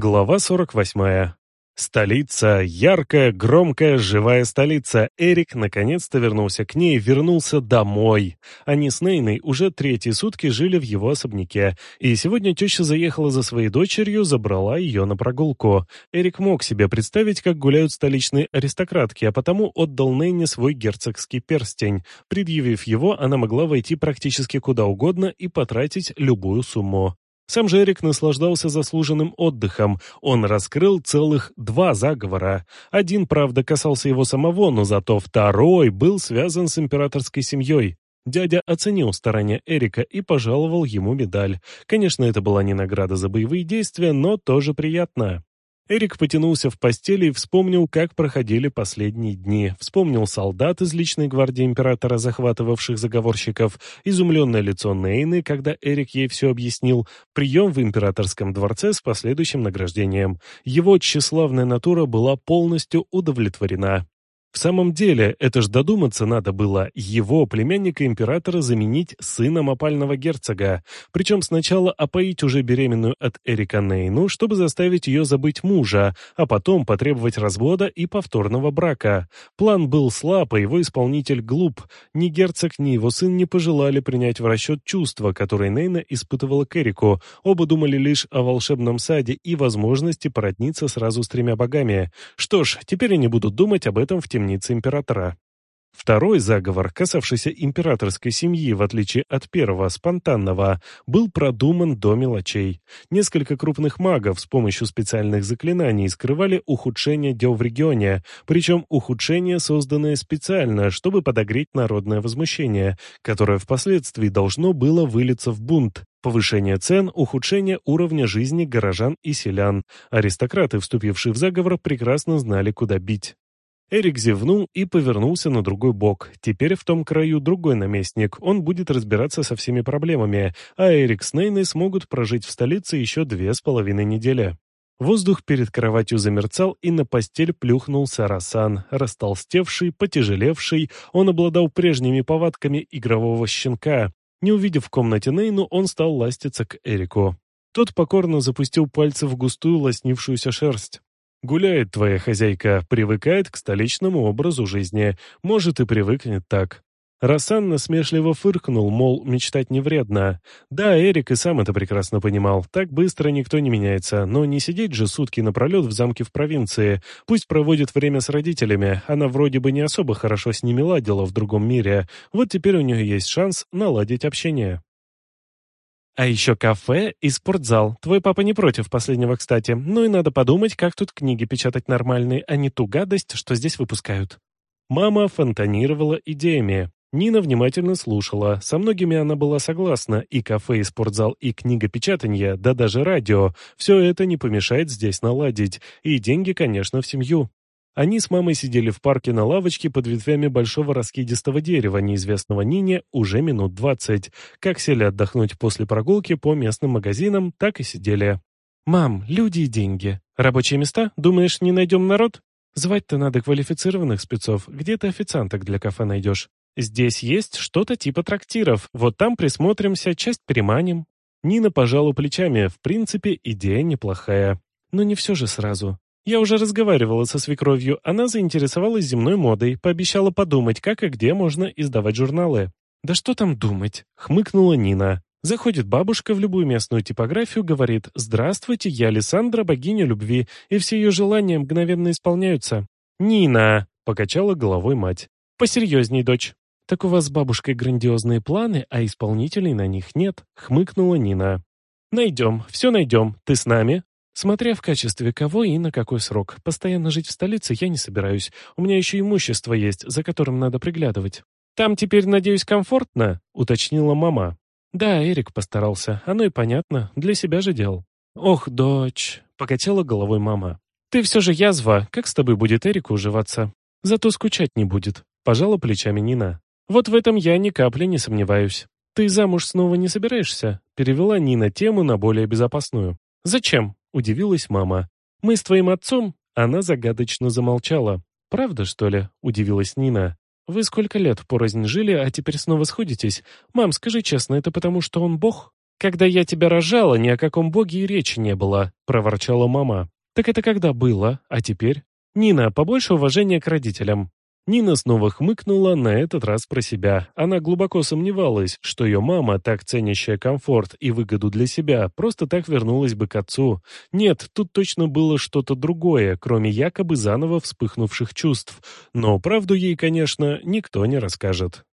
Глава 48. Столица, яркая, громкая, живая столица. Эрик наконец-то вернулся к ней, вернулся домой. Они с Нейной уже третьи сутки жили в его особняке, и сегодня теща заехала за своей дочерью, забрала ее на прогулку. Эрик мог себе представить, как гуляют столичные аристократки, а потому отдал Нейне свой герцогский перстень. Предъявив его, она могла войти практически куда угодно и потратить любую сумму. Сам же Эрик наслаждался заслуженным отдыхом. Он раскрыл целых два заговора. Один, правда, касался его самого, но зато второй был связан с императорской семьей. Дядя оценил старания Эрика и пожаловал ему медаль. Конечно, это была не награда за боевые действия, но тоже приятно. Эрик потянулся в постели и вспомнил, как проходили последние дни. Вспомнил солдат из личной гвардии императора, захватывавших заговорщиков, изумленное лицо Нейны, когда Эрик ей все объяснил, прием в императорском дворце с последующим награждением. Его тщеславная натура была полностью удовлетворена. В самом деле, это ж додуматься надо было его, племянника императора, заменить сыном опального герцога, причем сначала опоить уже беременную от Эрика Нейну, чтобы заставить ее забыть мужа, а потом потребовать развода и повторного брака. План был слаб, а его исполнитель глуп. Ни герцог, ни его сын не пожелали принять в расчет чувства, которые Нейна испытывала к Эрику. Оба думали лишь о волшебном саде и возможности породниться сразу с тремя богами. Что ж, теперь они будут думать об этом в темноте темнице императора. Второй заговор, касавшийся императорской семьи, в отличие от первого, спонтанного, был продуман до мелочей. Несколько крупных магов с помощью специальных заклинаний скрывали ухудшение дел в регионе, причем ухудшение, созданное специально, чтобы подогреть народное возмущение, которое впоследствии должно было вылиться в бунт, повышение цен, ухудшение уровня жизни горожан и селян. Аристократы, вступившие в заговор, прекрасно знали, куда бить. Эрик зевнул и повернулся на другой бок. Теперь в том краю другой наместник. Он будет разбираться со всеми проблемами, а Эрик с Нейной смогут прожить в столице еще две с половиной недели. Воздух перед кроватью замерцал, и на постель плюхнулся Расан, растолстевший, потяжелевший. Он обладал прежними повадками игрового щенка. Не увидев в комнате Нейну, он стал ластиться к Эрику. Тот покорно запустил пальцы в густую лоснившуюся шерсть. Гуляет твоя хозяйка, привыкает к столичному образу жизни, может и привыкнет так. Рассан насмешливо фыркнул, мол, мечтать не вредно. Да, Эрик и сам это прекрасно понимал. Так быстро никто не меняется, но не сидеть же сутки напролет в замке в провинции. Пусть проводит время с родителями. Она вроде бы не особо хорошо с ними ладила в другом мире. Вот теперь у нее есть шанс наладить общение. А еще кафе и спортзал. Твой папа не против последнего, кстати. Ну и надо подумать, как тут книги печатать нормальные, а не ту гадость, что здесь выпускают. Мама фонтанировала идеями. Нина внимательно слушала. Со многими она была согласна. И кафе, и спортзал, и книгопечатание, да даже радио. Все это не помешает здесь наладить. И деньги, конечно, в семью. Они с мамой сидели в парке на лавочке под ветвями большого раскидистого дерева, неизвестного Нине, уже минут двадцать. Как сели отдохнуть после прогулки по местным магазинам, так и сидели. «Мам, люди и деньги. Рабочие места? Думаешь, не найдем народ? Звать-то надо квалифицированных спецов. Где ты официанток для кафе найдешь? Здесь есть что-то типа трактиров. Вот там присмотримся, часть приманим». Нина пожала плечами. В принципе, идея неплохая. Но не все же сразу. Я уже разговаривала со свекровью, она заинтересовалась земной модой, пообещала подумать, как и где можно издавать журналы. «Да что там думать?» — хмыкнула Нина. Заходит бабушка в любую местную типографию, говорит «Здравствуйте, я Александра, богиня любви», и все ее желания мгновенно исполняются. «Нина!» — покачала головой мать. «Посерьезней, дочь». «Так у вас с бабушкой грандиозные планы, а исполнителей на них нет», — хмыкнула Нина. «Найдем, все найдем. Ты с нами?» Смотря в качестве кого и на какой срок. Постоянно жить в столице я не собираюсь. У меня еще имущество есть, за которым надо приглядывать. «Там теперь, надеюсь, комфортно?» — уточнила мама. «Да, Эрик постарался. Оно и понятно. Для себя же делал». «Ох, дочь!» — покачала головой мама. «Ты все же язва. Как с тобой будет Эрику уживаться? Зато скучать не будет», — пожала плечами Нина. «Вот в этом я ни капли не сомневаюсь. Ты замуж снова не собираешься?» Перевела Нина тему на более безопасную. «Зачем?» — удивилась мама. «Мы с твоим отцом?» Она загадочно замолчала. «Правда, что ли?» — удивилась Нина. «Вы сколько лет порознь жили, а теперь снова сходитесь? Мам, скажи честно, это потому, что он бог?» «Когда я тебя рожала, ни о каком боге и речи не было», — проворчала мама. «Так это когда было? А теперь?» «Нина, побольше уважения к родителям». Нина снова хмыкнула, на этот раз про себя. Она глубоко сомневалась, что ее мама, так ценящая комфорт и выгоду для себя, просто так вернулась бы к отцу. Нет, тут точно было что-то другое, кроме якобы заново вспыхнувших чувств. Но правду ей, конечно, никто не расскажет.